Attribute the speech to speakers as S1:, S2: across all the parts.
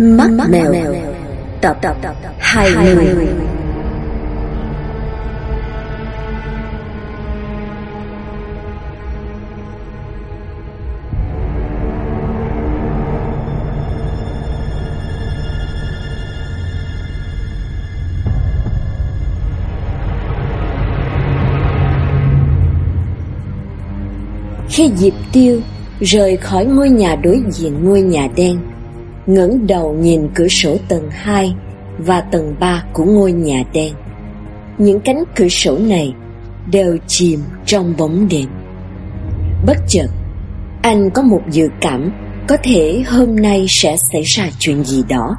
S1: Mắt, mèo, Tập, tập, hai người. Khi Diệp Tiêu rời khỏi ngôi nhà đối diện ngôi nhà đen ngẩng đầu nhìn cửa sổ tầng 2 và tầng 3 của ngôi nhà đen. Những cánh cửa sổ này đều chìm trong bóng đêm. Bất chợt, anh có một dự cảm có thể hôm nay sẽ xảy ra chuyện gì đó.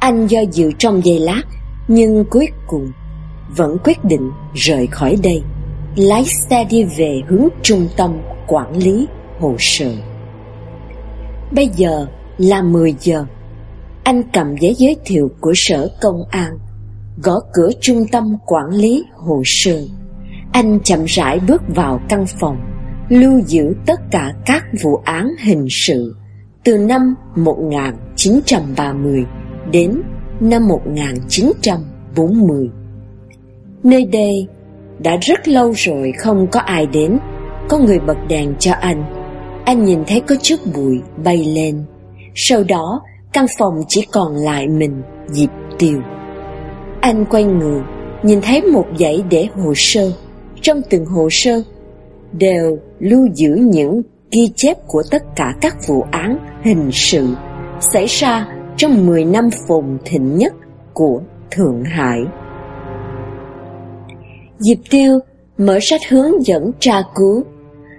S1: Anh do dự trong giây lát, nhưng cuối cùng vẫn quyết định rời khỏi đây, lái xe đi về hướng trung tâm quản lý hồ sơ. Bây giờ là 10 giờ. Anh cầm giấy giới thiệu của sở công an, gõ cửa trung tâm quản lý hồ sơ. Anh chậm rãi bước vào căn phòng, lưu giữ tất cả các vụ án hình sự từ năm 1930 đến năm 1940. Nơi đây đã rất lâu rồi không có ai đến, có người bật đèn cho anh. Anh nhìn thấy có chút bụi bay lên sau đó, căn phòng chỉ còn lại mình, Diệp Tiêu. Anh quay người, nhìn thấy một dãy để hồ sơ. Trong từng hồ sơ đều lưu giữ những ghi chép của tất cả các vụ án hình sự xảy ra trong 10 năm phồn thịnh nhất của Thượng Hải. Diệp Tiêu mở sách hướng dẫn tra cứu,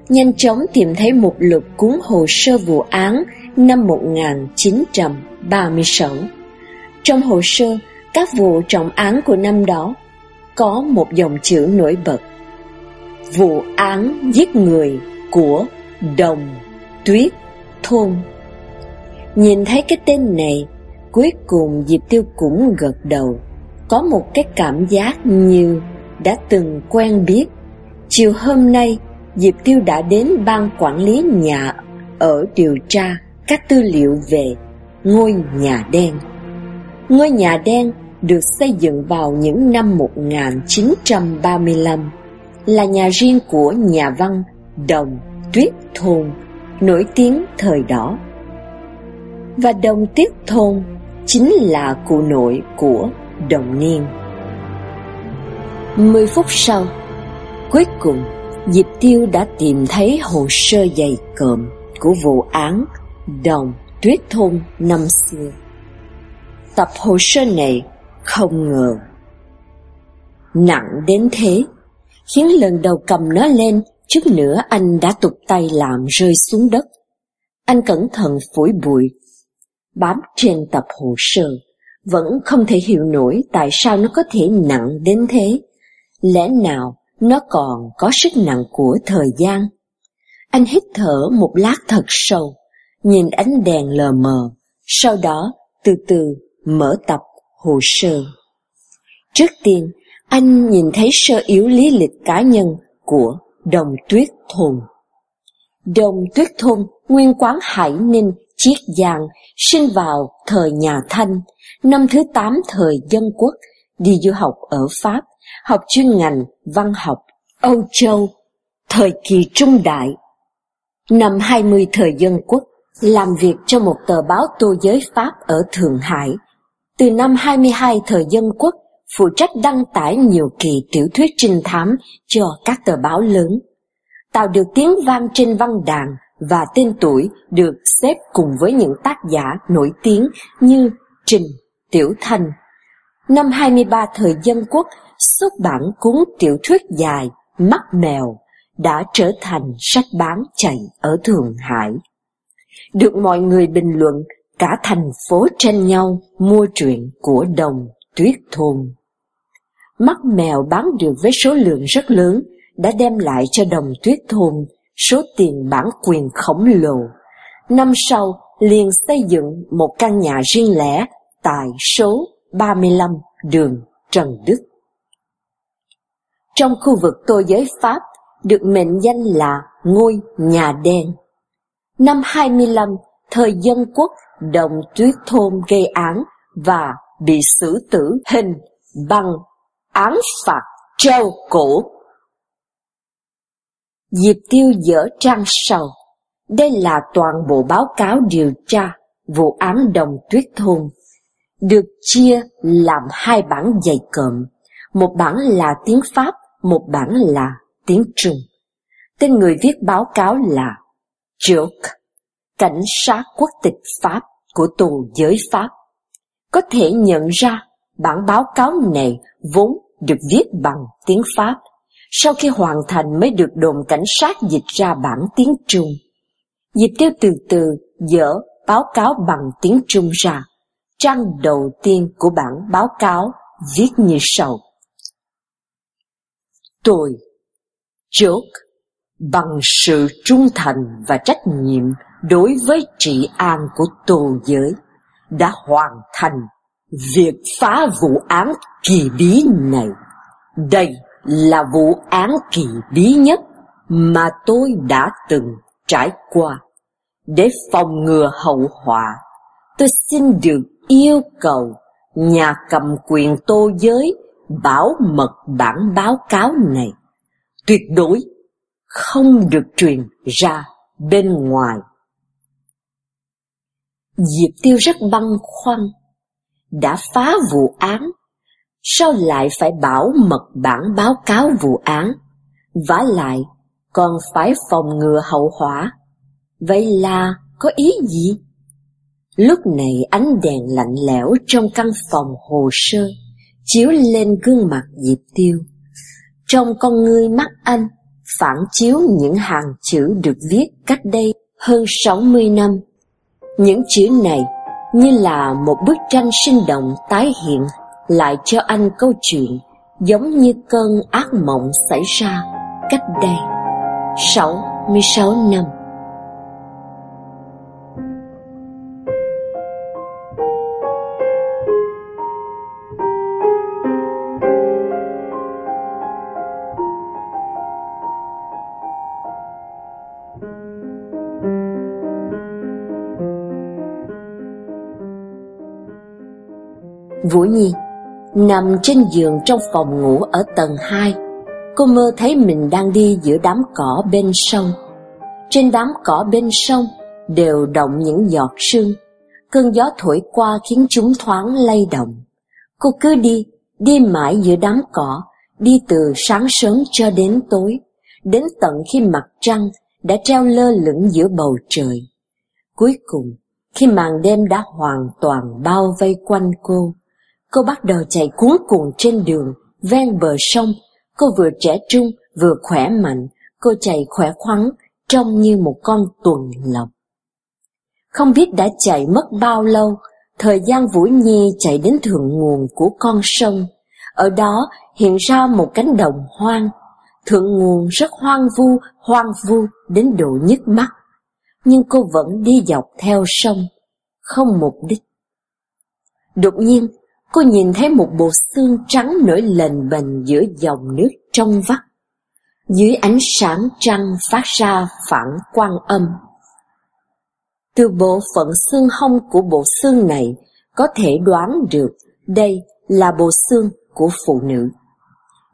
S1: nhanh chóng tìm thấy một lượt cuốn hồ sơ vụ án năm 1936. Trong hồ sơ các vụ trọng án của năm đó có một dòng chữ nổi bật. Vụ án giết người của Đồng Tuyết Thôn. Nhìn thấy cái tên này, cuối cùng Diệp Tiêu cũng gật đầu, có một cái cảm giác như đã từng quen biết. Chiều hôm nay, Diệp Tiêu đã đến ban quản lý nhà ở điều tra các tư liệu về ngôi nhà đen. Ngôi nhà đen được xây dựng vào những năm 1935, là nhà riêng của nhà văn Đồng Tuyết Thôn, nổi tiếng thời đó. Và Đồng Tuyết Thôn chính là cụ nội của Đồng Niên. Mười phút sau, cuối cùng Diệp Tiêu đã tìm thấy hồ sơ dày cộm của vụ án đồng tuyết thôn năm xưa. Tập hồ sơ này không ngờ nặng đến thế, khiến lần đầu cầm nó lên, chút nữa anh đã tục tay làm rơi xuống đất. Anh cẩn thận phủi bụi, bám trên tập hồ sơ, vẫn không thể hiểu nổi tại sao nó có thể nặng đến thế. Lẽ nào nó còn có sức nặng của thời gian? Anh hít thở một lát thật sâu, nhìn ánh đèn lờ mờ, sau đó từ từ mở tập hồ sơ. Trước tiên, anh nhìn thấy sơ yếu lý lịch cá nhân của Đồng Tuyết Thôn. Đồng Tuyết Thôn, nguyên quán Hải Ninh, Chiết Giang, sinh vào thời nhà Thanh, năm thứ tám thời dân quốc, đi du học ở Pháp, học chuyên ngành văn học Âu Châu, thời kỳ trung đại. Năm 20 thời dân quốc, làm việc cho một tờ báo tô giới Pháp ở Thượng Hải. Từ năm 22 thời dân quốc, phụ trách đăng tải nhiều kỳ tiểu thuyết trinh thám cho các tờ báo lớn, tạo được tiếng vang trên văn đàn và tên tuổi được xếp cùng với những tác giả nổi tiếng như Trình, Tiểu thành. Năm 23 thời dân quốc, xuất bản cuốn tiểu thuyết dài Mắt Mèo đã trở thành sách bán chạy ở Thượng Hải được mọi người bình luận cả thành phố tranh nhau mua truyện của đồng tuyết thôn. Mắt mèo bán được với số lượng rất lớn đã đem lại cho đồng tuyết thôn số tiền bản quyền khổng lồ. Năm sau, liền xây dựng một căn nhà riêng lẻ tại số 35 đường Trần Đức. Trong khu vực tô giới Pháp được mệnh danh là ngôi nhà đen Năm 25, thời dân quốc đồng tuyết thôn gây án và bị xử tử hình bằng án phạt treo cổ. Diệp Tiêu dở trang sầu. Đây là toàn bộ báo cáo điều tra vụ án đồng tuyết thôn, được chia làm hai bản dày cộm, một bản là tiếng Pháp, một bản là tiếng Trung. Tên người viết báo cáo là Joke, cảnh sát quốc tịch Pháp của tù giới Pháp. Có thể nhận ra bản báo cáo này vốn được viết bằng tiếng Pháp, sau khi hoàn thành mới được đồn cảnh sát dịch ra bản tiếng Trung. Diệp Tiêu từ từ dỡ báo cáo bằng tiếng Trung ra. Trang đầu tiên của bản báo cáo viết như sau. Tôi, Joke, bằng sự trung thành và trách nhiệm đối với trị an của tù giới, đã hoàn thành việc phá vụ án kỳ bí này. Đây là vụ án kỳ bí nhất mà tôi đã từng trải qua. Để phòng ngừa hậu họa, tôi xin được yêu cầu nhà cầm quyền tô giới bảo mật bản báo cáo này. Tuyệt đối không được truyền ra bên ngoài. Diệp Tiêu rất băn khoăn, đã phá vụ án, sao lại phải bảo mật bản báo cáo vụ án, vả lại còn phải phòng ngừa hậu hỏa. Vậy là có ý gì? Lúc này ánh đèn lạnh lẽo trong căn phòng hồ sơ chiếu lên gương mặt Diệp Tiêu. Trong con ngươi mắt anh phản chiếu những hàng chữ được viết cách đây hơn 60 năm. Những chữ này như là một bức tranh sinh động tái hiện, lại cho anh câu chuyện giống như cơn ác mộng xảy ra cách đây 66 năm. Vũ Nhi nằm trên giường trong phòng ngủ ở tầng 2. Cô mơ thấy mình đang đi giữa đám cỏ bên sông. Trên đám cỏ bên sông đều động những giọt sương. Cơn gió thổi qua khiến chúng thoáng lay động. Cô cứ đi, đi mãi giữa đám cỏ, đi từ sáng sớm cho đến tối, đến tận khi mặt trăng đã treo lơ lửng giữa bầu trời. Cuối cùng, khi màn đêm đã hoàn toàn bao vây quanh cô, Cô bắt đầu chạy cuốn cuồng trên đường, ven bờ sông. Cô vừa trẻ trung, vừa khỏe mạnh, cô chạy khỏe khoắn, trông như một con tuần lộc. Không biết đã chạy mất bao lâu, thời gian Vũ Nhi chạy đến thượng nguồn của con sông. Ở đó hiện ra một cánh đồng hoang. Thượng nguồn rất hoang vu, hoang vu đến độ nhức mắt. Nhưng cô vẫn đi dọc theo sông, không mục đích. Đột nhiên, cô nhìn thấy một bộ xương trắng nổi lềnh bềnh giữa dòng nước trong vắt. Dưới ánh sáng trăng phát ra phản quang âm. Từ bộ phận xương hông của bộ xương này có thể đoán được đây là bộ xương của phụ nữ.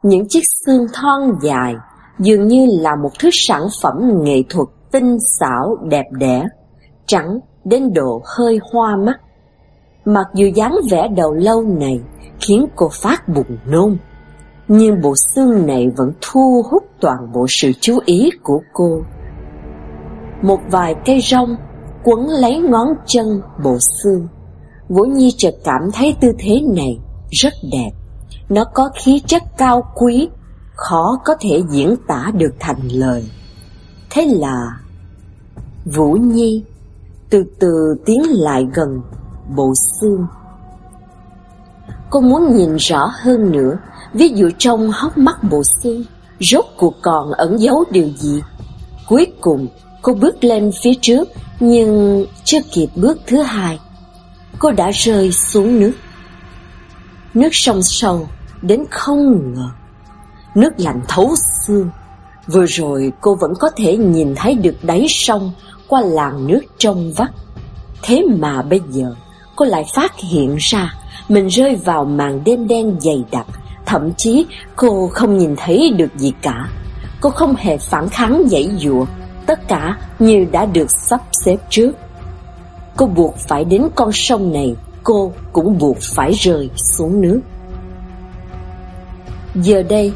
S1: Những chiếc xương thon dài dường như là một thứ sản phẩm nghệ thuật tinh xảo đẹp đẽ, trắng đến độ hơi hoa mắt. Mặc dù dáng vẻ đầu lâu này khiến cô phát buồn nôn, nhưng bộ xương này vẫn thu hút toàn bộ sự chú ý của cô. Một vài cây rong quấn lấy ngón chân bộ xương. Vũ Nhi chợt cảm thấy tư thế này rất đẹp. Nó có khí chất cao quý, khó có thể diễn tả được thành lời. Thế là Vũ Nhi từ từ tiến lại gần bộ xương. Cô muốn nhìn rõ hơn nữa, ví dụ trong hốc mắt bộ xương, rốt cuộc còn ẩn giấu điều gì. Cuối cùng, cô bước lên phía trước, nhưng chưa kịp bước thứ hai, cô đã rơi xuống nước. Nước sông sâu đến không ngờ, nước lạnh thấu xương. Vừa rồi cô vẫn có thể nhìn thấy được đáy sông qua làn nước trong vắt. Thế mà bây giờ cô lại phát hiện ra mình rơi vào màn đêm đen dày đặc, thậm chí cô không nhìn thấy được gì cả. Cô không hề phản kháng dãy dụa, tất cả như đã được sắp xếp trước. Cô buộc phải đến con sông này, cô cũng buộc phải rơi xuống nước. Giờ đây,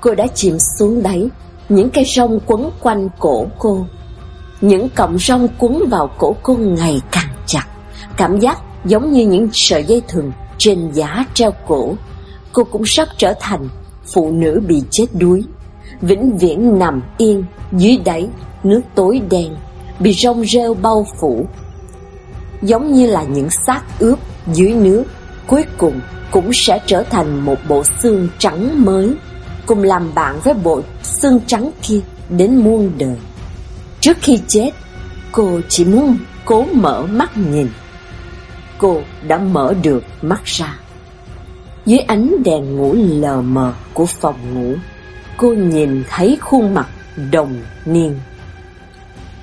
S1: cô đã chìm xuống đáy, những cây rong quấn quanh cổ cô. Những cọng rong quấn vào cổ cô ngày càng chặt, cảm giác giống như những sợi dây thừng trên giá treo cổ. Cô cũng sắp trở thành phụ nữ bị chết đuối, vĩnh viễn nằm yên dưới đáy nước tối đen, bị rong rêu bao phủ. Giống như là những xác ướp dưới nước, cuối cùng cũng sẽ trở thành một bộ xương trắng mới, cùng làm bạn với bộ xương trắng kia đến muôn đời. Trước khi chết, cô chỉ muốn cố mở mắt nhìn. Cô đã mở được mắt ra. Dưới ánh đèn ngủ lờ mờ của phòng ngủ, cô nhìn thấy khuôn mặt đồng niên.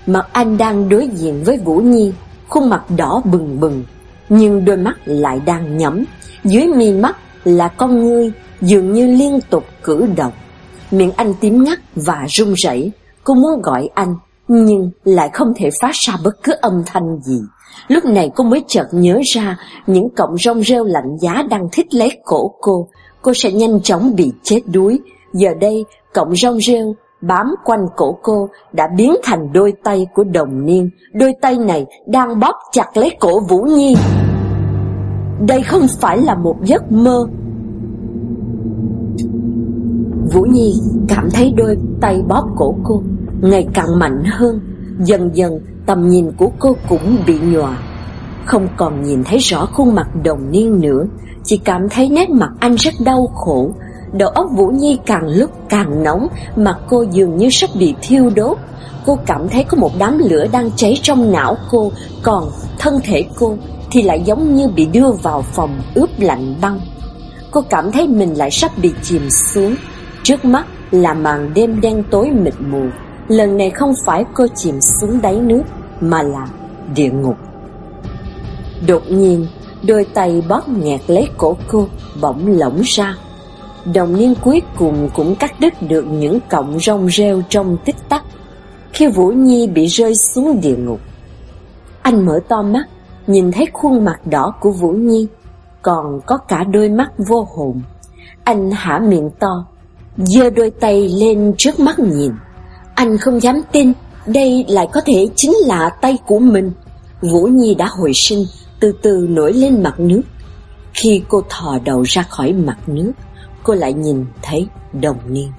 S1: Mặt anh đang đối diện với Vũ Nhi, khuôn mặt đỏ bừng bừng, nhưng đôi mắt lại đang nhắm. Dưới mi mắt là con ngươi dường như liên tục cử động. Miệng anh tím ngắt và run rẩy. Cô muốn gọi anh, nhưng lại không thể phát ra bất cứ âm thanh gì. Lúc này cô mới chợt nhớ ra những cọng rong rêu lạnh giá đang thích lấy cổ cô. Cô sẽ nhanh chóng bị chết đuối. Giờ đây, cọng rong rêu bám quanh cổ cô đã biến thành đôi tay của đồng niên. Đôi tay này đang bóp chặt lấy cổ Vũ Nhi. Đây không phải là một giấc mơ. Vũ Nhi cảm thấy đôi tay bóp cổ cô ngày càng mạnh hơn. Dần dần tầm nhìn của cô cũng bị nhòa. Không còn nhìn thấy rõ khuôn mặt đồng niên nữa, chỉ cảm thấy nét mặt anh rất đau khổ, Đầu óc Vũ Nhi càng lúc càng nóng, mặt cô dường như sắp bị thiêu đốt. Cô cảm thấy có một đám lửa đang cháy trong não cô, còn thân thể cô thì lại giống như bị đưa vào phòng ướp lạnh băng. Cô cảm thấy mình lại sắp bị chìm xuống. Trước mắt là màn đêm đen tối mịt mù. Lần này không phải cô chìm xuống đáy nước, mà là địa ngục. Đột nhiên, đôi tay bóp nghẹt lấy cổ cô, bỗng lỏng ra. Đồng niên cuối cùng cũng cắt đứt được những cọng rong rêu trong tích tắc Khi Vũ Nhi bị rơi xuống địa ngục Anh mở to mắt Nhìn thấy khuôn mặt đỏ của Vũ Nhi Còn có cả đôi mắt vô hồn Anh hả miệng to giơ đôi tay lên trước mắt nhìn Anh không dám tin đây lại có thể chính là tay của mình Vũ Nhi đã hồi sinh Từ từ nổi lên mặt nước Khi cô thò đầu ra khỏi mặt nước cô lại nhìn thấy đồng niên.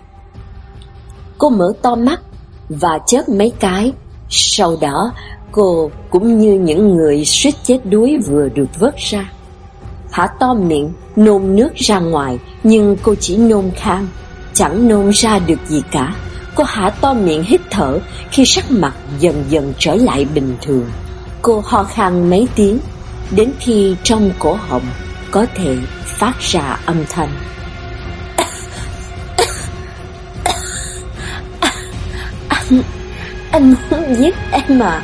S1: Cô mở to mắt và chớp mấy cái, sau đó cô cũng như những người suýt chết đuối vừa được vớt ra. Hả to miệng, nôn nước ra ngoài, nhưng cô chỉ nôn khan, chẳng nôn ra được gì cả. Cô hả to miệng hít thở khi sắc mặt dần dần trở lại bình thường. Cô ho khan mấy tiếng, đến khi trong cổ họng có thể phát ra âm thanh. Anh muốn giết em mà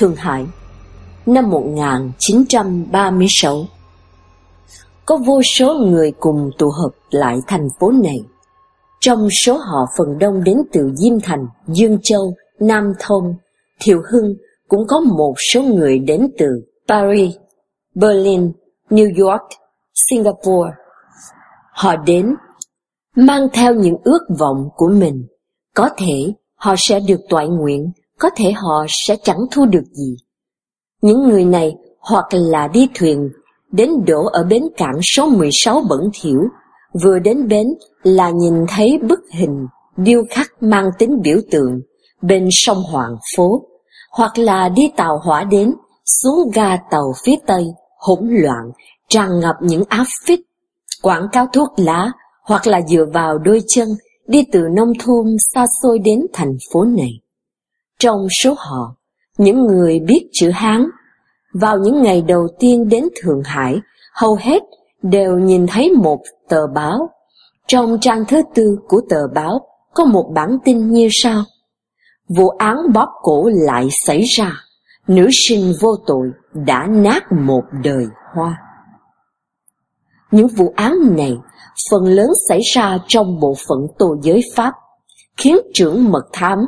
S1: Thượng Hải Năm 1936 có vô số người cùng tụ hợp lại thành phố này. Trong số họ phần đông đến từ Diêm Thành, Dương Châu, Nam Thông, Thiệu Hưng, cũng có một số người đến từ Paris, Berlin, New York, Singapore. Họ đến mang theo những ước vọng của mình. Có thể họ sẽ được toại nguyện, có thể họ sẽ chẳng thu được gì. Những người này hoặc là đi thuyền đến đổ ở bến cảng số 16 bẩn thỉu, vừa đến bến là nhìn thấy bức hình điêu khắc mang tính biểu tượng bên sông Hoàng Phố, hoặc là đi tàu hỏa đến xuống ga tàu phía Tây, hỗn loạn, tràn ngập những áp phích, quảng cáo thuốc lá, hoặc là dựa vào đôi chân đi từ nông thôn xa xôi đến thành phố này. Trong số họ, những người biết chữ Hán, vào những ngày đầu tiên đến Thượng Hải, hầu hết đều nhìn thấy một tờ báo. Trong trang thứ tư của tờ báo có một bản tin như sau. Vụ án bóp cổ lại xảy ra, nữ sinh vô tội đã nát một đời hoa. Những vụ án này phần lớn xảy ra trong bộ phận tổ giới Pháp, khiến trưởng mật thám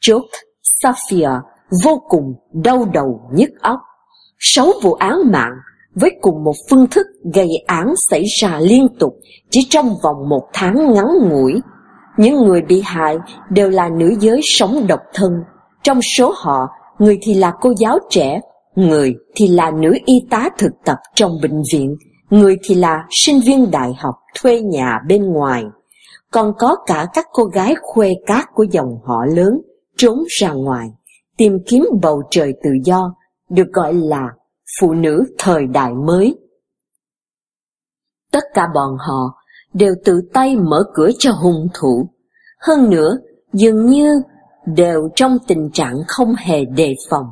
S1: Chốt Safia vô cùng đau đầu nhức óc. Sáu vụ án mạng với cùng một phương thức gây án xảy ra liên tục chỉ trong vòng một tháng ngắn ngủi. Những người bị hại đều là nữ giới sống độc thân. Trong số họ, người thì là cô giáo trẻ, người thì là nữ y tá thực tập trong bệnh viện, người thì là sinh viên đại học thuê nhà bên ngoài. Còn có cả các cô gái khuê cát của dòng họ lớn trốn ra ngoài, tìm kiếm bầu trời tự do, được gọi là phụ nữ thời đại mới. Tất cả bọn họ đều tự tay mở cửa cho hung thủ. Hơn nữa, dường như đều trong tình trạng không hề đề phòng,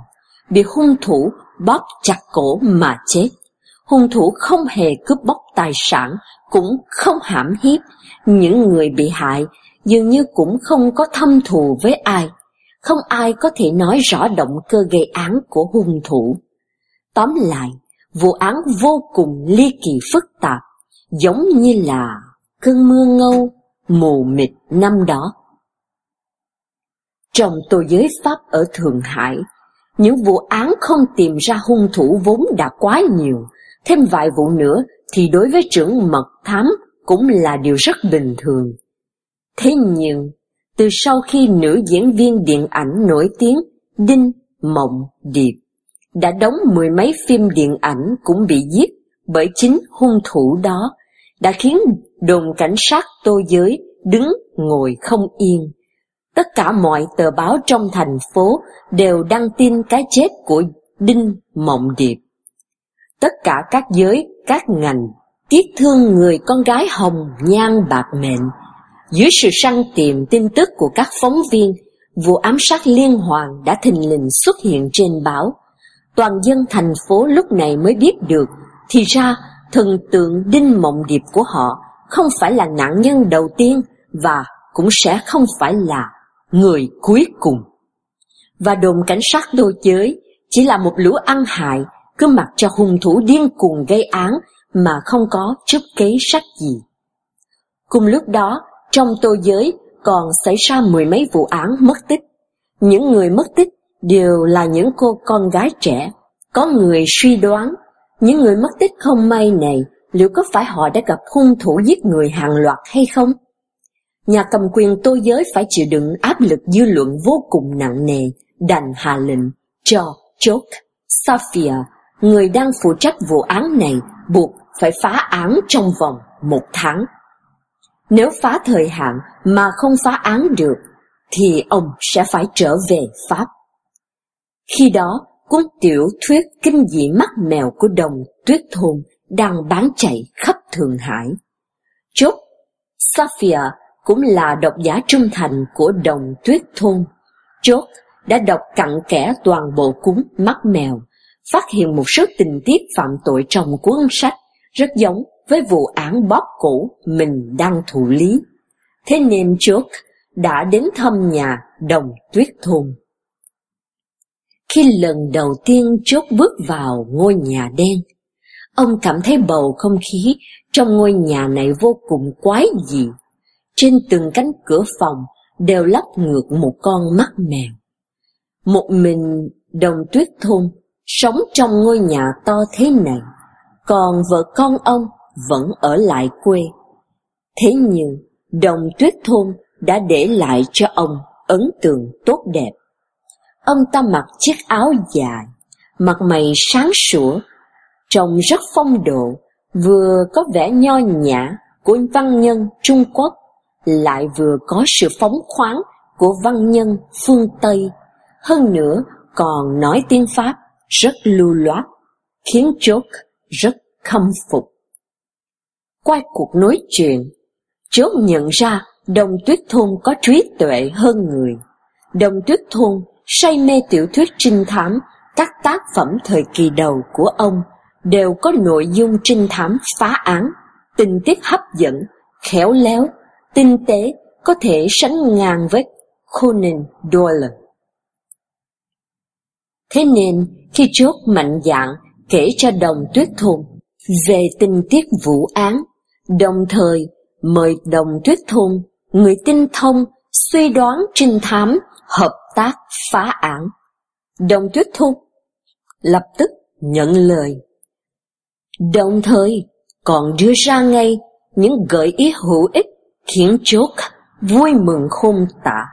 S1: bị hung thủ bóp chặt cổ mà chết. Hung thủ không hề cướp bóc tài sản, cũng không hãm hiếp. Những người bị hại dường như cũng không có thâm thù với ai. Không ai có thể nói rõ động cơ gây án của hung thủ. Tóm lại, vụ án vô cùng ly kỳ phức tạp, giống như là cơn mưa ngâu, mù mịt năm đó. Trong tô giới Pháp ở Thượng Hải, những vụ án không tìm ra hung thủ vốn đã quá nhiều, thêm vài vụ nữa thì đối với trưởng mật thám cũng là điều rất bình thường. Thế nhưng, từ sau khi nữ diễn viên điện ảnh nổi tiếng Đinh Mộng Điệp đã đóng mười mấy phim điện ảnh cũng bị giết bởi chính hung thủ đó, đã khiến đồn cảnh sát tô giới đứng ngồi không yên. Tất cả mọi tờ báo trong thành phố đều đăng tin cái chết của Đinh Mộng Điệp. Tất cả các giới, các ngành, tiếc thương người con gái hồng nhan bạc mệnh. Dưới sự săn tìm tin tức của các phóng viên, vụ ám sát liên hoàn đã thình lình xuất hiện trên báo toàn dân thành phố lúc này mới biết được, thì ra thần tượng đinh mộng điệp của họ không phải là nạn nhân đầu tiên và cũng sẽ không phải là người cuối cùng. Và đồn cảnh sát đô giới chỉ là một lũ ăn hại cứ mặc cho hung thủ điên cuồng gây án mà không có chút kế sách gì. Cùng lúc đó, trong tô giới còn xảy ra mười mấy vụ án mất tích. Những người mất tích đều là những cô con gái trẻ. Có người suy đoán, những người mất tích không may này liệu có phải họ đã gặp hung thủ giết người hàng loạt hay không? Nhà cầm quyền tô giới phải chịu đựng áp lực dư luận vô cùng nặng nề, đành hạ lệnh cho Chok Safia, người đang phụ trách vụ án này, buộc phải phá án trong vòng một tháng. Nếu phá thời hạn mà không phá án được, thì ông sẽ phải trở về Pháp. Khi đó, cuốn tiểu thuyết kinh dị mắt mèo của đồng tuyết thôn đang bán chạy khắp Thượng Hải. Chốt, Safia cũng là độc giả trung thành của đồng tuyết thôn. Chốt đã đọc cặn kẽ toàn bộ cuốn mắt mèo, phát hiện một số tình tiết phạm tội trong cuốn sách rất giống với vụ án bóp cổ mình đang thụ lý. Thế nên trước đã đến thăm nhà đồng tuyết thôn. Khi lần đầu tiên chốt bước vào ngôi nhà đen, ông cảm thấy bầu không khí trong ngôi nhà này vô cùng quái dị. Trên từng cánh cửa phòng đều lắp ngược một con mắt mèo. Một mình đồng tuyết thôn sống trong ngôi nhà to thế này, còn vợ con ông vẫn ở lại quê. Thế nhưng, đồng tuyết thôn đã để lại cho ông ấn tượng tốt đẹp. Ông ta mặc chiếc áo dài, mặt mày sáng sủa, trông rất phong độ, vừa có vẻ nho nhã của văn nhân Trung Quốc, lại vừa có sự phóng khoáng của văn nhân phương Tây, hơn nữa còn nói tiếng Pháp rất lưu loát, khiến Chốt rất khâm phục. Qua cuộc nói chuyện, Chốt nhận ra Đồng tuyết thôn có trí tuệ hơn người. Đồng tuyết thôn say mê tiểu thuyết trinh thám, các tác phẩm thời kỳ đầu của ông đều có nội dung trinh thám phá án, tình tiết hấp dẫn, khéo léo, tinh tế, có thể sánh ngang với Conan Doyle. Thế nên, khi chốt mạnh dạng kể cho đồng tuyết thôn về tình tiết vụ án, đồng thời mời đồng tuyết thôn, người tinh thông, suy đoán trinh thám, hợp tác phá án. Đồng tuyết thôn lập tức nhận lời. Đồng thời còn đưa ra ngay những gợi ý hữu ích khiến chốt vui mừng khôn tả.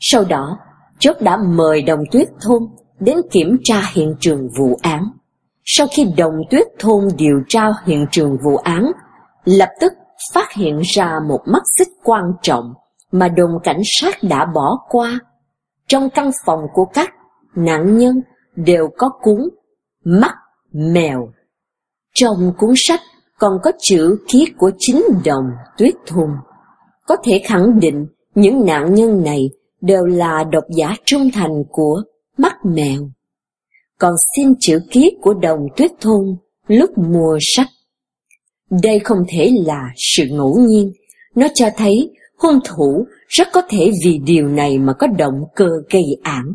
S1: Sau đó, chốt đã mời đồng tuyết thôn đến kiểm tra hiện trường vụ án. Sau khi đồng tuyết thôn điều tra hiện trường vụ án, lập tức phát hiện ra một mắt xích quan trọng mà đồn cảnh sát đã bỏ qua. Trong căn phòng của các nạn nhân đều có cuốn mắt mèo. Trong cuốn sách còn có chữ ký của chính đồng tuyết thôn. Có thể khẳng định những nạn nhân này đều là độc giả trung thành của mắt mèo. Còn xin chữ ký của đồng tuyết thôn lúc mua sách. Đây không thể là sự ngẫu nhiên, nó cho thấy hung thủ rất có thể vì điều này mà có động cơ gây án.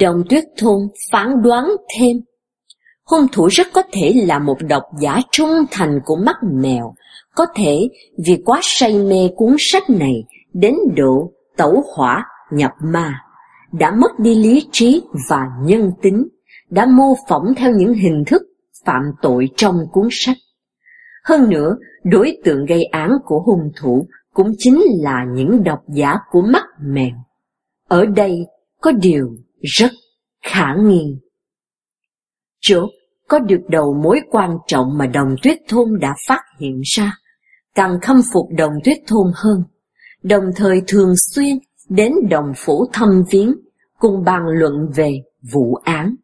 S1: Đồng tuyết thôn phán đoán thêm, hung thủ rất có thể là một độc giả trung thành của mắt mèo, có thể vì quá say mê cuốn sách này đến độ tẩu hỏa nhập ma, đã mất đi lý trí và nhân tính, đã mô phỏng theo những hình thức phạm tội trong cuốn sách. Hơn nữa, đối tượng gây án của hung thủ cũng chính là những độc giả của mắt mèo. Ở đây có điều rất khả nghi. Chốt có được đầu mối quan trọng mà đồng tuyết thôn đã phát hiện ra, càng khâm phục đồng tuyết thôn hơn, đồng thời thường xuyên đến đồng phủ thăm viếng cùng bàn luận về vụ án.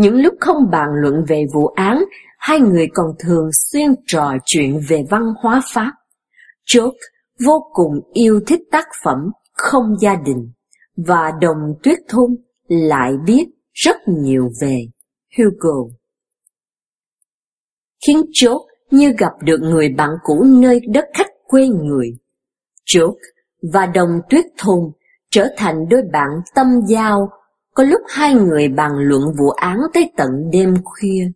S1: Những lúc không bàn luận về vụ án, hai người còn thường xuyên trò chuyện về văn hóa Pháp. Chốt vô cùng yêu thích tác phẩm Không gia đình, và đồng tuyết thôn lại biết rất nhiều về Hugo. Khiến chốt như gặp được người bạn cũ nơi đất khách quê người. Chốt và đồng tuyết thôn trở thành đôi bạn tâm giao, có lúc hai người bàn luận vụ án tới tận đêm khuya.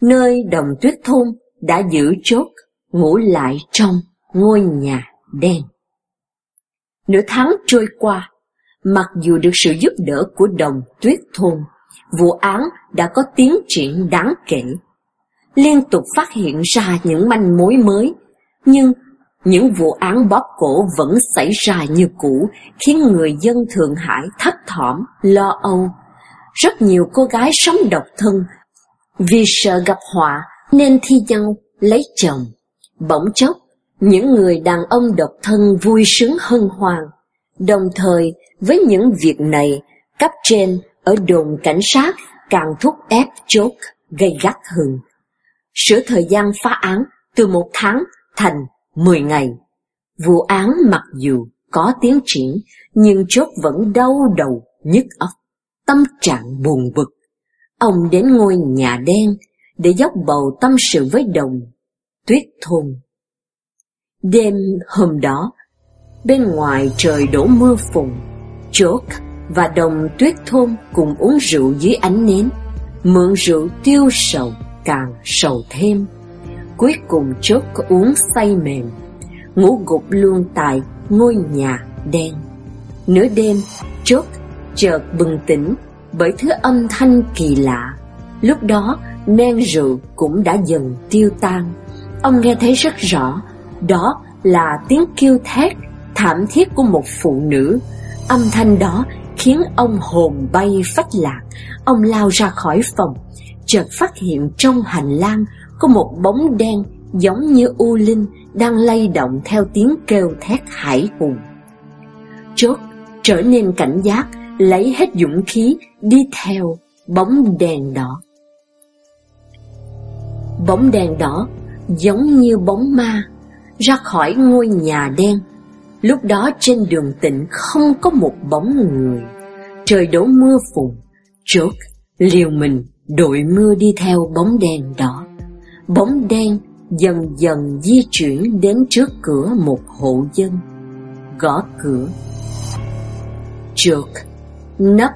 S1: Nơi đồng tuyết thôn đã giữ chốt, ngủ lại trong ngôi nhà đen. Nửa tháng trôi qua, mặc dù được sự giúp đỡ của đồng tuyết thôn, vụ án đã có tiến triển đáng kể. Liên tục phát hiện ra những manh mối mới, nhưng những vụ án bóp cổ vẫn xảy ra như cũ, khiến người dân Thượng Hải thấp thỏm, lo âu. Rất nhiều cô gái sống độc thân, vì sợ gặp họa nên thi nhau lấy chồng. Bỗng chốc, những người đàn ông độc thân vui sướng hân hoan. Đồng thời, với những việc này, cấp trên ở đồn cảnh sát càng thúc ép chốt, gây gắt hơn. Sửa thời gian phá án từ một tháng thành 10 ngày. Vụ án mặc dù có tiến triển, nhưng chốt vẫn đau đầu, nhức óc, tâm trạng buồn bực. Ông đến ngôi nhà đen để dốc bầu tâm sự với đồng, tuyết thôn. Đêm hôm đó, bên ngoài trời đổ mưa phùn, chốt và đồng tuyết thôn cùng uống rượu dưới ánh nến, mượn rượu tiêu sầu càng sầu thêm. Cuối cùng chốt có uống say mềm, ngủ gục luôn tại ngôi nhà đen. Nửa đêm, chốt chợt bừng tỉnh bởi thứ âm thanh kỳ lạ. Lúc đó, men rượu cũng đã dần tiêu tan. Ông nghe thấy rất rõ, đó là tiếng kêu thét thảm thiết của một phụ nữ. Âm thanh đó khiến ông hồn bay phách lạc. Ông lao ra khỏi phòng, chợt phát hiện trong hành lang có một bóng đen giống như u linh đang lay động theo tiếng kêu thét hải hùng. Chốt trở nên cảnh giác, lấy hết dũng khí đi theo bóng đèn đỏ. Bóng đèn đỏ giống như bóng ma, ra khỏi ngôi nhà đen. Lúc đó trên đường tịnh không có một bóng người. Trời đổ mưa phùn, chốt, liều mình đội mưa đi theo bóng đèn đỏ. Bóng đen dần dần di chuyển đến trước cửa một hộ dân. Gõ cửa. Chợt nấp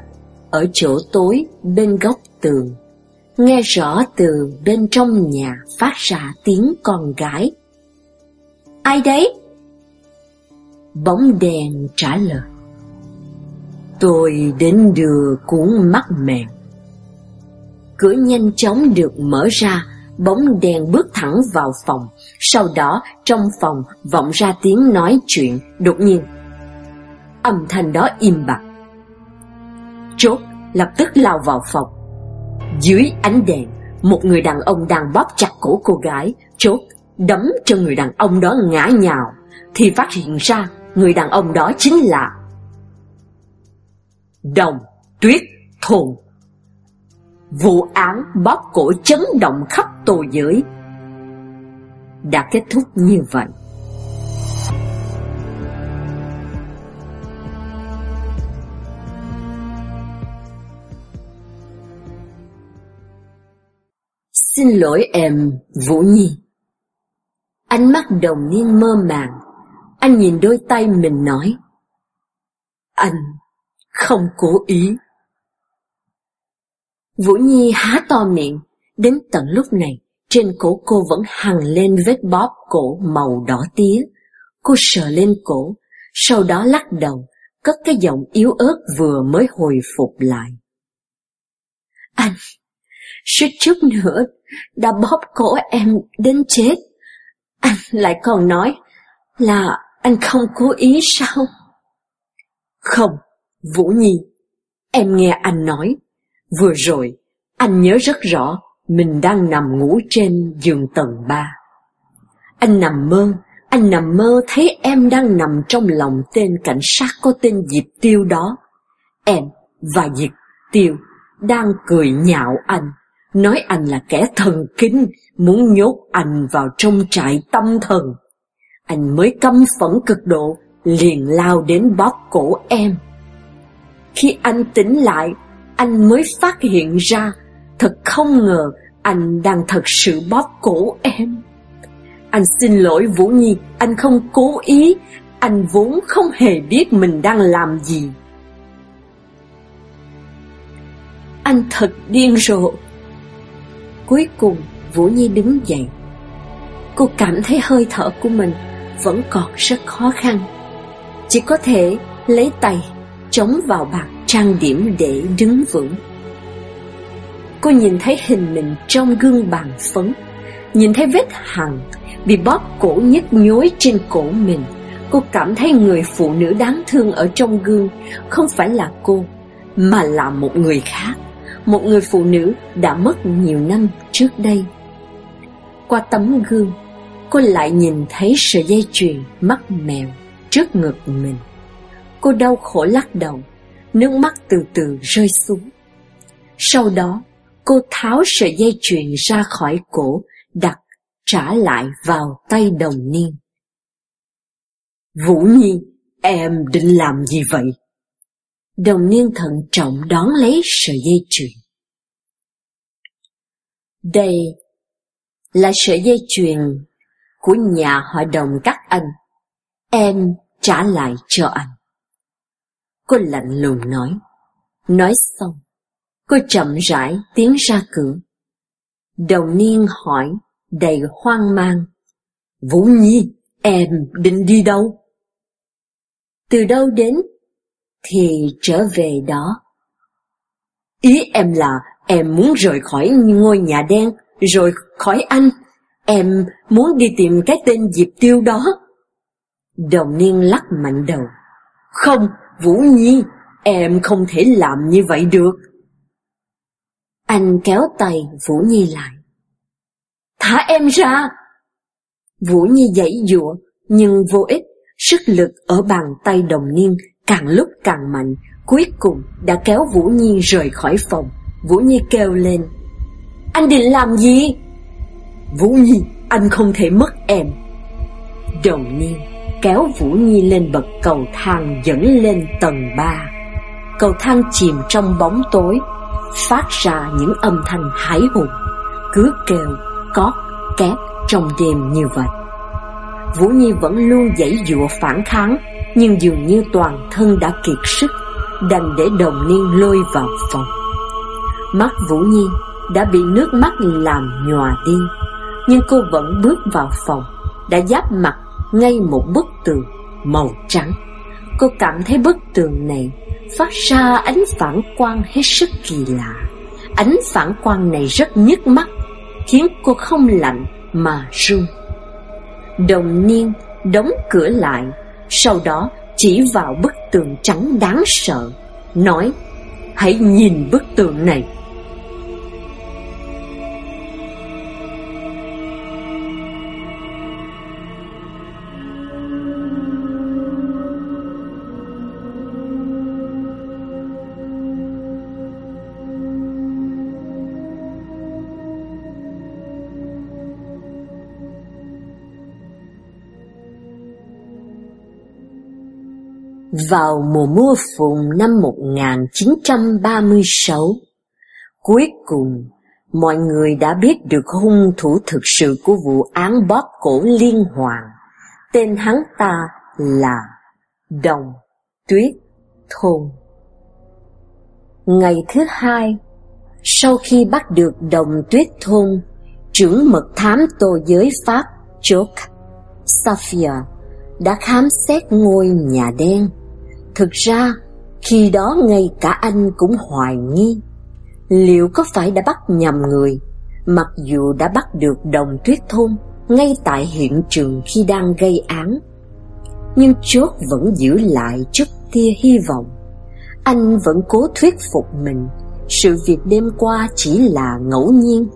S1: ở chỗ tối bên góc tường. Nghe rõ từ bên trong nhà phát ra tiếng con gái. Ai đấy? Bóng đèn trả lời. Tôi đến đưa cuốn mắt mèo. Cửa nhanh chóng được mở ra, bóng đen bước thẳng vào phòng. Sau đó, trong phòng vọng ra tiếng nói chuyện, đột nhiên. Âm thanh đó im bặt. Chốt lập tức lao vào phòng. Dưới ánh đèn, một người đàn ông đang bóp chặt cổ cô gái, chốt đấm cho người đàn ông đó ngã nhào, thì phát hiện ra người đàn ông đó chính là Đồng Tuyết thùng. Vụ án bóp cổ chấn động khắp tù giới đã kết thúc như vậy. Xin lỗi em, Vũ Nhi. Ánh mắt đồng niên mơ màng, anh nhìn đôi tay mình nói. Anh không cố ý. Vũ Nhi há to miệng, đến tận lúc này, trên cổ cô vẫn hằng lên vết bóp cổ màu đỏ tía. Cô sờ lên cổ, sau đó lắc đầu, cất cái giọng yếu ớt vừa mới hồi phục lại. Anh, suýt chút nữa đã bóp cổ em đến chết. Anh lại còn nói là anh không cố ý sao? Không, Vũ Nhi, em nghe anh nói, vừa rồi anh nhớ rất rõ mình đang nằm ngủ trên giường tầng ba. Anh nằm mơ, anh nằm mơ thấy em đang nằm trong lòng tên cảnh sát có tên Diệp Tiêu đó. Em và Diệp Tiêu đang cười nhạo anh nói anh là kẻ thần kinh, muốn nhốt anh vào trong trại tâm thần. Anh mới căm phẫn cực độ, liền lao đến bóp cổ em. Khi anh tỉnh lại, anh mới phát hiện ra, thật không ngờ anh đang thật sự bóp cổ em. Anh xin lỗi Vũ Nhi, anh không cố ý, anh vốn không hề biết mình đang làm gì. Anh thật điên rồ. Cuối cùng, Vũ Nhi đứng dậy. Cô cảm thấy hơi thở của mình vẫn còn rất khó khăn. Chỉ có thể lấy tay chống vào bàn trang điểm để đứng vững. Cô nhìn thấy hình mình trong gương bàn phấn, nhìn thấy vết hằn bị bóp cổ nhức nhối trên cổ mình. Cô cảm thấy người phụ nữ đáng thương ở trong gương không phải là cô, mà là một người khác một người phụ nữ đã mất nhiều năm trước đây. Qua tấm gương, cô lại nhìn thấy sợi dây chuyền mắc mèo trước ngực mình. Cô đau khổ lắc đầu, nước mắt từ từ rơi xuống. Sau đó, cô tháo sợi dây chuyền ra khỏi cổ, đặt trả lại vào tay đồng niên. Vũ Nhi, em định làm gì vậy? Đồng niên thận trọng đón lấy sợi dây chuyền. Đây là sợi dây chuyền của nhà hội đồng các anh. Em trả lại cho anh. Cô lạnh lùng nói. Nói xong, cô chậm rãi tiến ra cửa. Đồng niên hỏi đầy hoang mang. Vũ Nhi, em định đi đâu? Từ đâu đến? Thì trở về đó. Ý em là Em muốn rời khỏi ngôi nhà đen, rồi khỏi anh. Em muốn đi tìm cái tên Diệp Tiêu đó. Đồng niên lắc mạnh đầu. Không, Vũ Nhi, em không thể làm như vậy được. Anh kéo tay Vũ Nhi lại. Thả em ra! Vũ Nhi dãy dụa, nhưng vô ích, sức lực ở bàn tay đồng niên càng lúc càng mạnh, cuối cùng đã kéo Vũ Nhi rời khỏi phòng. Vũ Nhi kêu lên Anh định làm gì? Vũ Nhi, anh không thể mất em Đồng niên kéo Vũ Nhi lên bậc cầu thang dẫn lên tầng 3. Cầu thang chìm trong bóng tối, phát ra những âm thanh hãi hùng, cứ kêu, cót, két trong đêm như vậy. Vũ Nhi vẫn luôn dãy dụa phản kháng, nhưng dường như toàn thân đã kiệt sức, đành để đồng niên lôi vào phòng. Mắt Vũ Nhi đã bị nước mắt làm nhòa đi, nhưng cô vẫn bước vào phòng, đã giáp mặt ngay một bức tường màu trắng. Cô cảm thấy bức tường này phát ra ánh phản quang hết sức kỳ lạ. Ánh phản quang này rất nhức mắt, khiến cô không lạnh mà run. Đồng niên đóng cửa lại, sau đó chỉ vào bức tường trắng đáng sợ, nói, hãy nhìn bức tường này. Vào mùa mưa phùn năm 1936, cuối cùng mọi người đã biết được hung thủ thực sự của vụ án bóp cổ liên hoàn. Tên hắn ta là Đồng Tuyết Thôn. Ngày thứ hai, sau khi bắt được Đồng Tuyết Thôn, trưởng mật thám tô giới Pháp Chok Safia đã khám xét ngôi nhà đen Thực ra, khi đó ngay cả anh cũng hoài nghi, liệu có phải đã bắt nhầm người, mặc dù đã bắt được đồng tuyết thôn ngay tại hiện trường khi đang gây án. Nhưng chốt vẫn giữ lại chút tia hy vọng. Anh vẫn cố thuyết phục mình, sự việc đêm qua chỉ là ngẫu nhiên,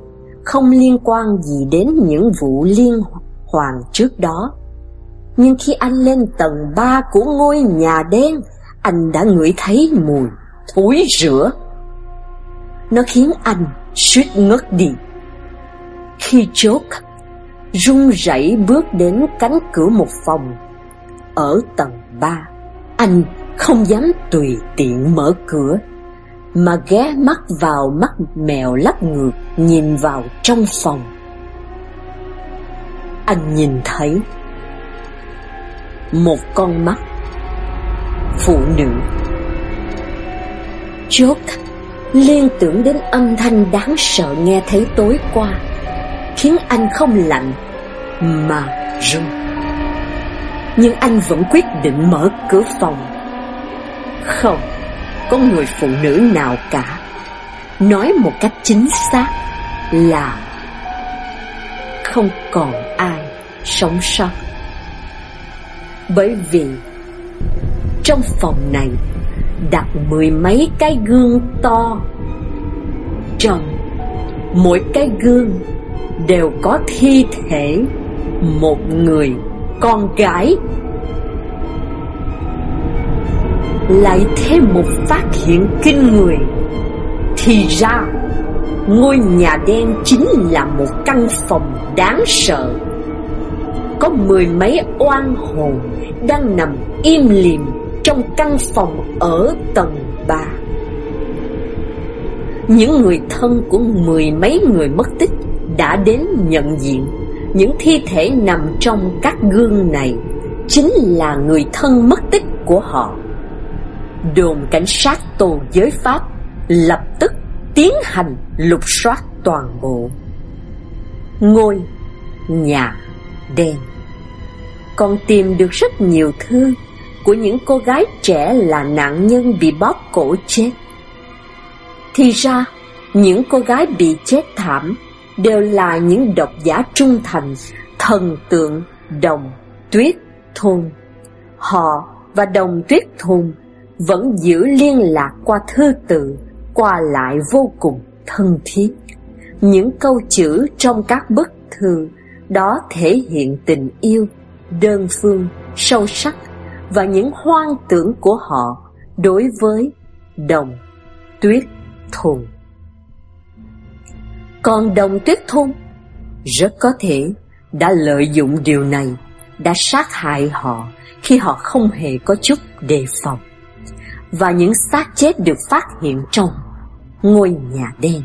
S1: không liên quan gì đến những vụ liên hoàn trước đó. Nhưng khi anh lên tầng 3 của ngôi nhà đen, anh đã ngửi thấy mùi thối rửa. Nó khiến anh suýt ngất đi. Khi chốt, run rẩy bước đến cánh cửa một phòng ở tầng 3. Anh không dám tùy tiện mở cửa, mà ghé mắt vào mắt mèo lắc ngược nhìn vào trong phòng. Anh nhìn thấy một con mắt phụ nữ. Chốt, liên tưởng đến âm thanh đáng sợ nghe thấy tối qua, Khiến anh không lạnh Mà run. Nhưng anh vẫn quyết định mở cửa phòng. Không Có người phụ nữ nào cả. Nói một cách chính xác Là Không còn ai sống sót. Bởi vì trong phòng này đặt mười mấy cái gương to. Trong mỗi cái gương đều có thi thể một người con gái. Lại thêm một phát hiện kinh người, Thì ra Ngôi nhà đen chính là một căn phòng đáng sợ. Có mười mấy oan hồn đang nằm im lìm trong căn phòng ở tầng 3. Những người thân của mười mấy người mất tích đã đến nhận diện những thi thể nằm trong các gương này chính là người thân mất tích của họ. Đồn cảnh sát tù giới Pháp lập tức tiến hành lục soát toàn bộ ngôi nhà đen. Còn tìm được rất nhiều thư của những cô gái trẻ là nạn nhân bị bóp cổ chết. Thì ra, những cô gái bị chết thảm đều là những độc giả trung thành, thần tượng đồng tuyết thôn. Họ và đồng tuyết thôn vẫn giữ liên lạc qua thư từ, qua lại vô cùng thân thiết. Những câu chữ trong các bức thư đó thể hiện tình yêu, đơn phương, sâu sắc và những hoang tưởng của họ đối với đồng tuyết thùng. Còn đồng tuyết thôn rất có thể đã lợi dụng điều này đã sát hại họ khi họ không hề có chút đề phòng. Và những xác chết được phát hiện trong ngôi nhà đen.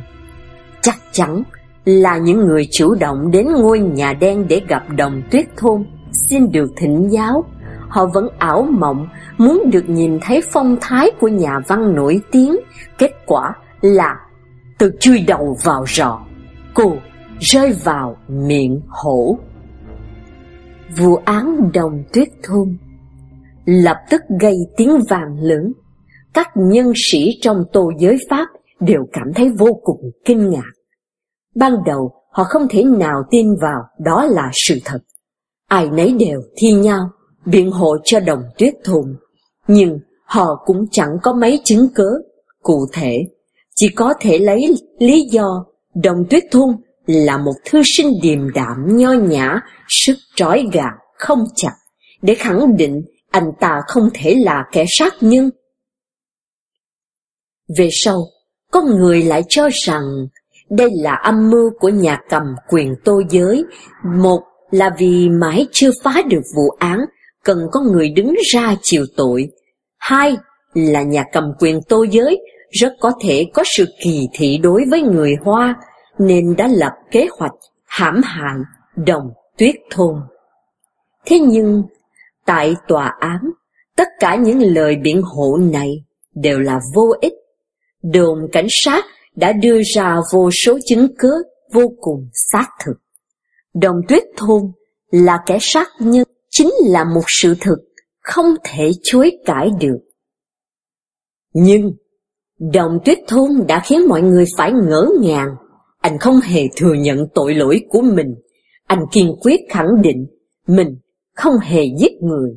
S1: Chắc chắn là những người chủ động đến ngôi nhà đen để gặp đồng tuyết thôn xin được thỉnh giáo. Họ vẫn ảo mộng muốn được nhìn thấy phong thái của nhà văn nổi tiếng. Kết quả là từ chui đầu vào rọ, cô rơi vào miệng hổ. Vụ án đồng tuyết thôn lập tức gây tiếng vàng lớn. Các nhân sĩ trong tô giới Pháp đều cảm thấy vô cùng kinh ngạc. Ban đầu họ không thể nào tin vào đó là sự thật. Ai nấy đều thi nhau, biện hộ cho đồng tuyết Thùng, Nhưng họ cũng chẳng có mấy chứng cớ cụ thể, chỉ có thể lấy lý do đồng tuyết Thùng là một thư sinh điềm đạm nho nhã, sức trói gà, không chặt, để khẳng định anh ta không thể là kẻ sát nhân. Về sau, có người lại cho rằng đây là âm mưu của nhà cầm quyền tô giới. Một là vì mãi chưa phá được vụ án, cần có người đứng ra chịu tội. Hai là nhà cầm quyền tô giới rất có thể có sự kỳ thị đối với người Hoa, nên đã lập kế hoạch hãm hại đồng tuyết thôn. Thế nhưng, tại tòa án, tất cả những lời biện hộ này đều là vô ích. Đồn cảnh sát đã đưa ra vô số chứng cứ vô cùng xác thực. Đồng tuyết thôn là kẻ sát nhân chính là một sự thực không thể chối cãi được. Nhưng, đồng tuyết thôn đã khiến mọi người phải ngỡ ngàng. Anh không hề thừa nhận tội lỗi của mình. Anh kiên quyết khẳng định mình không hề giết người.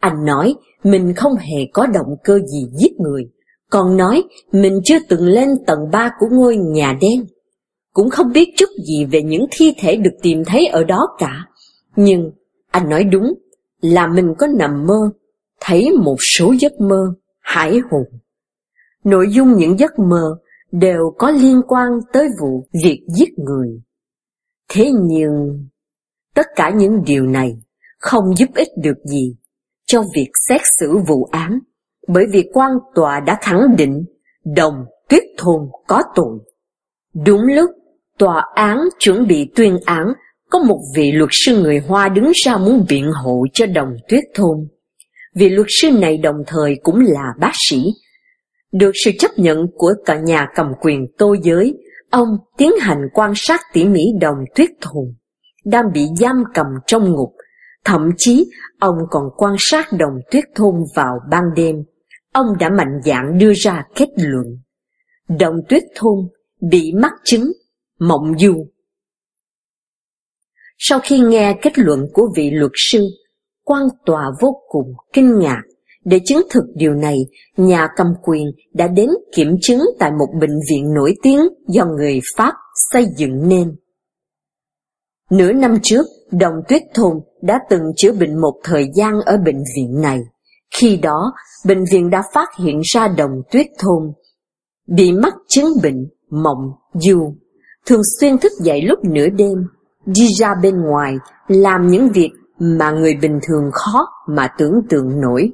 S1: Anh nói mình không hề có động cơ gì giết người còn nói mình chưa từng lên tầng ba của ngôi nhà đen, cũng không biết chút gì về những thi thể được tìm thấy ở đó cả. Nhưng anh nói đúng là mình có nằm mơ, thấy một số giấc mơ hải hùng. Nội dung những giấc mơ đều có liên quan tới vụ việc giết người. Thế nhưng, tất cả những điều này không giúp ích được gì cho việc xét xử vụ án bởi vì quan tòa đã khẳng định đồng tuyết thôn có tội. Đúng lúc tòa án chuẩn bị tuyên án, có một vị luật sư người Hoa đứng ra muốn biện hộ cho đồng tuyết thôn. Vị luật sư này đồng thời cũng là bác sĩ. Được sự chấp nhận của cả nhà cầm quyền tô giới, ông tiến hành quan sát tỉ mỉ đồng tuyết thôn, đang bị giam cầm trong ngục. Thậm chí, ông còn quan sát đồng tuyết thôn vào ban đêm ông đã mạnh dạn đưa ra kết luận. Đồng tuyết thôn bị mắc chứng mộng du. Sau khi nghe kết luận của vị luật sư, quan tòa vô cùng kinh ngạc. Để chứng thực điều này, nhà cầm quyền đã đến kiểm chứng tại một bệnh viện nổi tiếng do người Pháp xây dựng nên. Nửa năm trước, Đồng Tuyết Thôn đã từng chữa bệnh một thời gian ở bệnh viện này. Khi đó, bệnh viện đã phát hiện ra đồng tuyết thôn bị mắc chứng bệnh mộng du, thường xuyên thức dậy lúc nửa đêm, đi ra bên ngoài làm những việc mà người bình thường khó mà tưởng tượng nổi,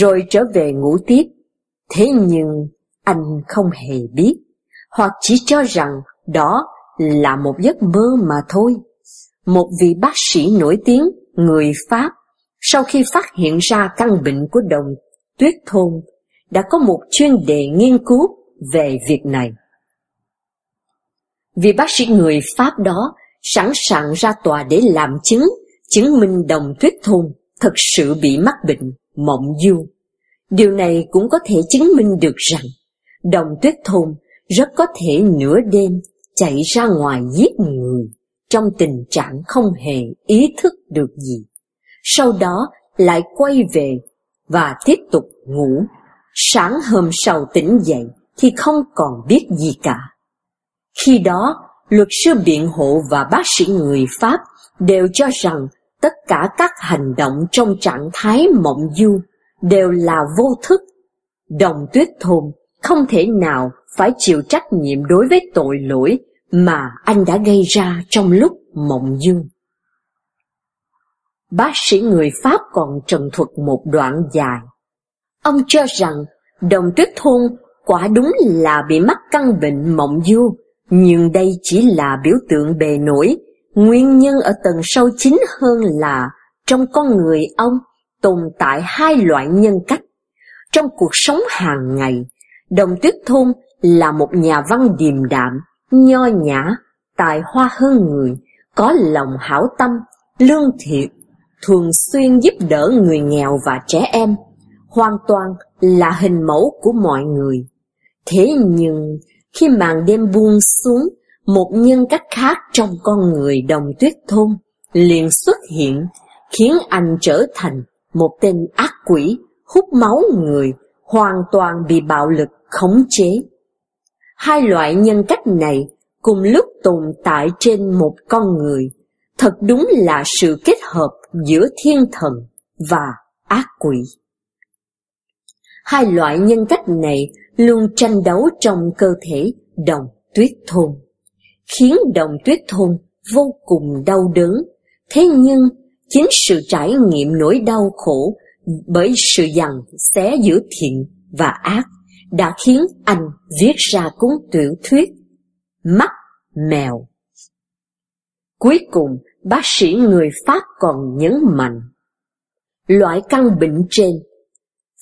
S1: rồi trở về ngủ tiếp. Thế nhưng anh không hề biết, hoặc chỉ cho rằng đó là một giấc mơ mà thôi. Một vị bác sĩ nổi tiếng người Pháp sau khi phát hiện ra căn bệnh của đồng tuyết thôn, đã có một chuyên đề nghiên cứu về việc này. Vì bác sĩ người Pháp đó sẵn sàng ra tòa để làm chứng, chứng minh đồng tuyết thôn thật sự bị mắc bệnh mộng du. Điều này cũng có thể chứng minh được rằng đồng tuyết thôn rất có thể nửa đêm chạy ra ngoài giết người trong tình trạng không hề ý thức được gì sau đó lại quay về và tiếp tục ngủ. Sáng hôm sau tỉnh dậy thì không còn biết gì cả. Khi đó, luật sư biện hộ và bác sĩ người Pháp đều cho rằng tất cả các hành động trong trạng thái mộng du đều là vô thức. Đồng tuyết thôn không thể nào phải chịu trách nhiệm đối với tội lỗi mà anh đã gây ra trong lúc mộng du. bác sĩ người Pháp còn trần thuật một đoạn dài. Ông cho rằng đồng tuyết thôn quả đúng là bị mắc căn bệnh mộng du, nhưng đây chỉ là biểu tượng bề nổi, nguyên nhân ở tầng sâu chính hơn là trong con người ông tồn tại hai loại nhân cách. Trong cuộc sống hàng ngày, Đồng Tuyết Thôn là một nhà văn điềm đạm, nho nhã, tài hoa hơn người, có lòng hảo tâm, lương thiện, thường xuyên giúp đỡ người nghèo và trẻ em, hoàn toàn là hình mẫu của mọi người. Thế nhưng, khi màn đêm buông xuống, một nhân cách khác trong con người đồng tuyết thôn liền xuất hiện, khiến anh trở thành một tên ác quỷ, hút máu người, hoàn toàn bị bạo lực khống chế. Hai loại nhân cách này cùng lúc tồn tại trên một con người, thật đúng là sự kết hợp giữa thiên thần và ác quỷ. Hai loại nhân cách này luôn tranh đấu trong cơ thể đồng tuyết thôn, khiến đồng tuyết thôn vô cùng đau đớn. Thế nhưng, chính sự trải nghiệm nỗi đau khổ bởi sự dằn xé giữa thiện và ác đã khiến anh viết ra cuốn tiểu thuyết Mắt Mèo. Cuối cùng, bác sĩ người Pháp còn nhấn mạnh, loại căn bệnh trên,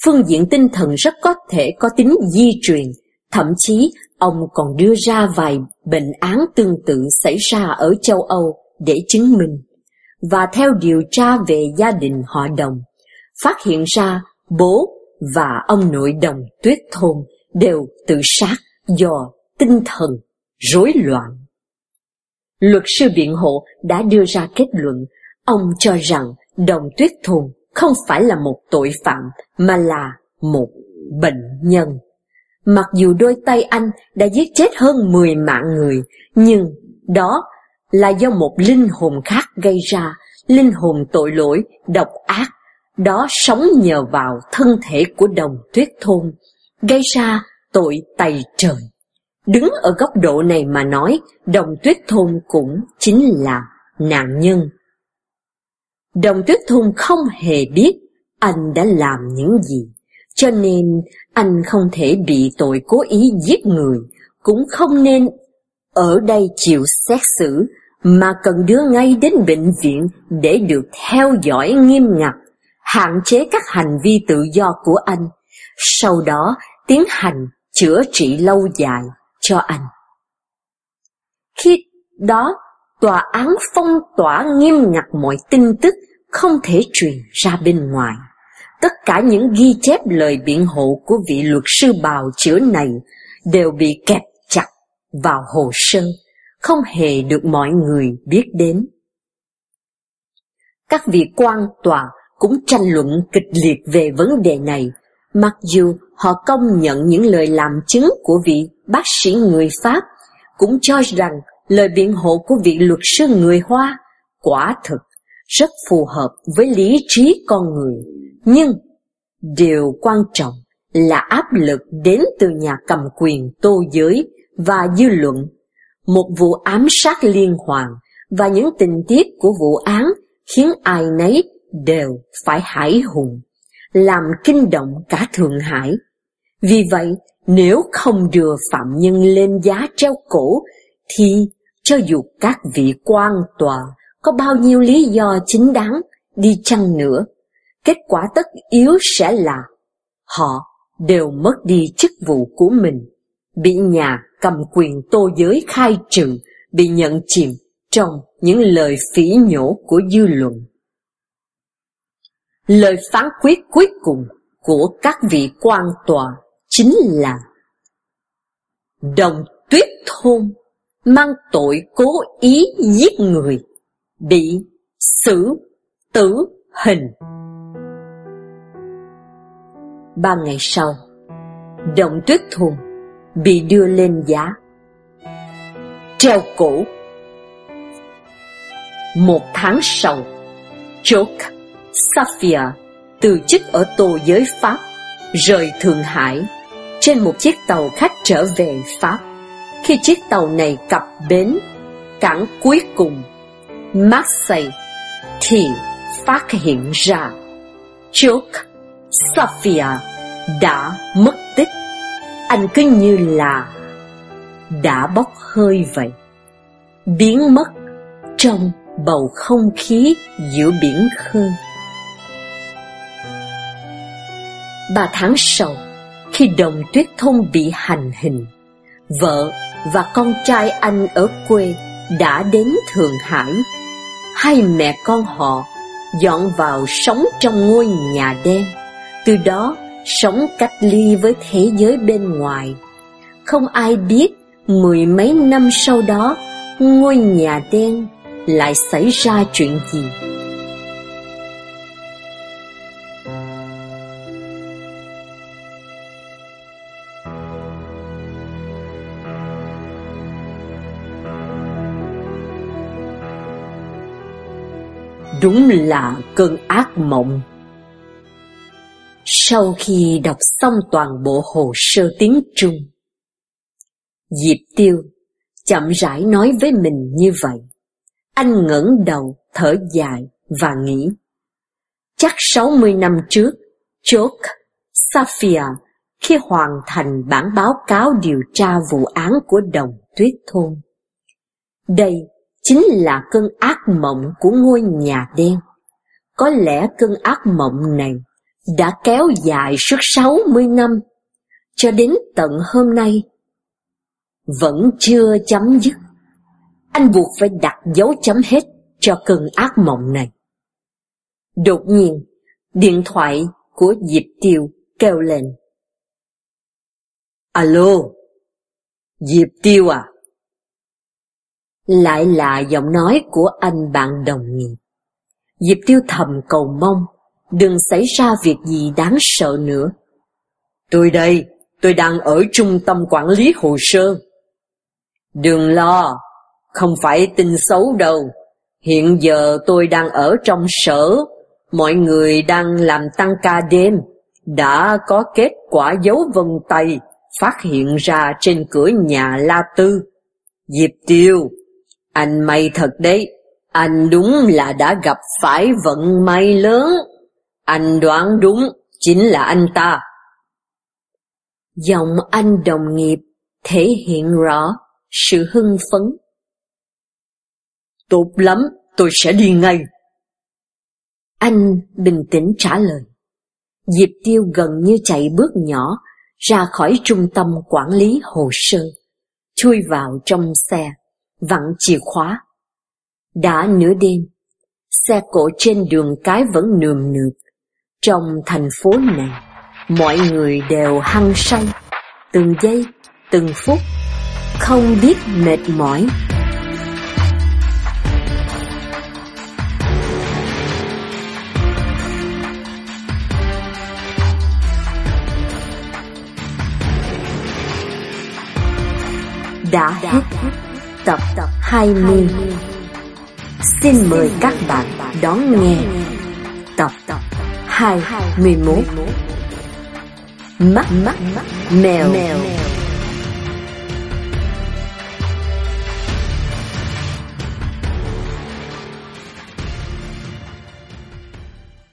S1: phương diện tinh thần rất có thể có tính di truyền, thậm chí ông còn đưa ra vài bệnh án tương tự xảy ra ở châu Âu để chứng minh. Và theo điều tra về gia đình họ đồng, phát hiện ra bố và ông nội đồng tuyết thôn đều tự sát do tinh thần rối loạn. Luật sư biện hộ đã đưa ra kết luận, ông cho rằng đồng tuyết thôn không phải là một tội phạm mà là một bệnh nhân. Mặc dù đôi tay anh đã giết chết hơn 10 mạng người, nhưng đó là do một linh hồn khác gây ra, linh hồn tội lỗi, độc ác, đó sống nhờ vào thân thể của đồng tuyết thôn, gây ra tội tày trời. Đứng ở góc độ này mà nói, đồng tuyết thôn cũng chính là nạn nhân. Đồng tuyết thung không hề biết anh đã làm những gì, cho nên anh không thể bị tội cố ý giết người, cũng không nên ở đây chịu xét xử, mà cần đưa ngay đến bệnh viện để được theo dõi nghiêm ngặt, hạn chế các hành vi tự do của anh, sau đó tiến hành chữa trị lâu dài cho anh. Khi đó, tòa án phong tỏa nghiêm ngặt mọi tin tức không thể truyền ra bên ngoài. Tất cả những ghi chép lời biện hộ của vị luật sư bào chữa này đều bị kẹp chặt vào hồ sơ, không hề được mọi người biết đến. Các vị quan tòa cũng tranh luận kịch liệt về vấn đề này, mặc dù họ công nhận những lời làm chứng của vị bác sĩ người Pháp, cũng cho rằng lời biện hộ của vị luật sư người Hoa quả thực rất phù hợp với lý trí con người. Nhưng điều quan trọng là áp lực đến từ nhà cầm quyền tô giới và dư luận. Một vụ ám sát liên hoàn và những tình tiết của vụ án khiến ai nấy đều phải hãi hùng, làm kinh động cả Thượng Hải. Vì vậy, nếu không đưa phạm nhân lên giá treo cổ, thì cho dù các vị quan tòa có bao nhiêu lý do chính đáng đi chăng nữa, kết quả tất yếu sẽ là họ đều mất đi chức vụ của mình, bị nhà cầm quyền tô giới khai trừ, bị nhận chìm trong những lời phỉ nhổ của dư luận. Lời phán quyết cuối cùng của các vị quan tòa chính là Đồng tuyết thôn mang tội cố ý giết người, bị xử tử hình. Ba ngày sau, Động tuyết thùng bị đưa lên giá, treo cổ. Một tháng sau, Joke Safia từ chức ở tù giới Pháp, rời Thượng Hải trên một chiếc tàu khách trở về Pháp. Khi chiếc tàu này cập bến, cảng cuối cùng, Marseille, thì phát hiện ra trước Sophia đã mất tích. Anh cứ như là đã bốc hơi vậy, biến mất trong bầu không khí giữa biển khơi. Ba tháng sau, khi đồng tuyết thôn bị hành hình, vợ và con trai anh ở quê đã đến Thượng Hải. Hai mẹ con họ dọn vào sống trong ngôi nhà đen, từ đó sống cách ly với thế giới bên ngoài. Không ai biết mười mấy năm sau đó ngôi nhà đen lại xảy ra chuyện gì. Đúng là cơn ác mộng. Sau khi đọc xong toàn bộ hồ sơ tiếng Trung, Diệp Tiêu chậm rãi nói với mình như vậy. Anh ngẩng đầu, thở dài và nghĩ. Chắc 60 năm trước, Chok, Safia khi hoàn thành bản báo cáo điều tra vụ án của đồng tuyết thôn. Đây chính là cơn ác mộng của ngôi nhà đen. Có lẽ cơn ác mộng này đã kéo dài suốt 60 năm, cho đến tận hôm nay, vẫn chưa chấm dứt. Anh buộc phải đặt dấu chấm hết cho cơn ác mộng này. Đột nhiên, điện thoại của Diệp Tiêu kêu lên. Alo, Diệp Tiêu à? Lại là giọng nói của anh bạn đồng nghiệp. Diệp Tiêu thầm cầu mong, đừng xảy ra việc gì đáng sợ nữa. Tôi đây, tôi đang ở trung tâm quản lý hồ sơ. Đừng lo, không phải tin xấu đâu. Hiện giờ tôi đang ở trong sở, mọi người đang làm tăng ca đêm. Đã có kết quả dấu vân tay phát hiện ra trên cửa nhà La Tư. Diệp Tiêu, anh may thật đấy, anh đúng là đã gặp phải vận may lớn. Anh đoán đúng, chính là anh ta. Giọng anh đồng nghiệp thể hiện rõ sự hưng phấn. Tốt lắm, tôi sẽ đi ngay. Anh bình tĩnh trả lời. Diệp Tiêu gần như chạy bước nhỏ ra khỏi trung tâm quản lý hồ sơ, chui vào trong xe vặn chìa khóa. Đã nửa đêm, xe cộ trên đường cái vẫn nườm nượp. Trong thành phố này, mọi người đều hăng say, từng giây, từng phút, không biết mệt mỏi. Đã hết tập 20 Xin mời các bạn đón nghe tập 21 Mắt mắt mèo, mèo.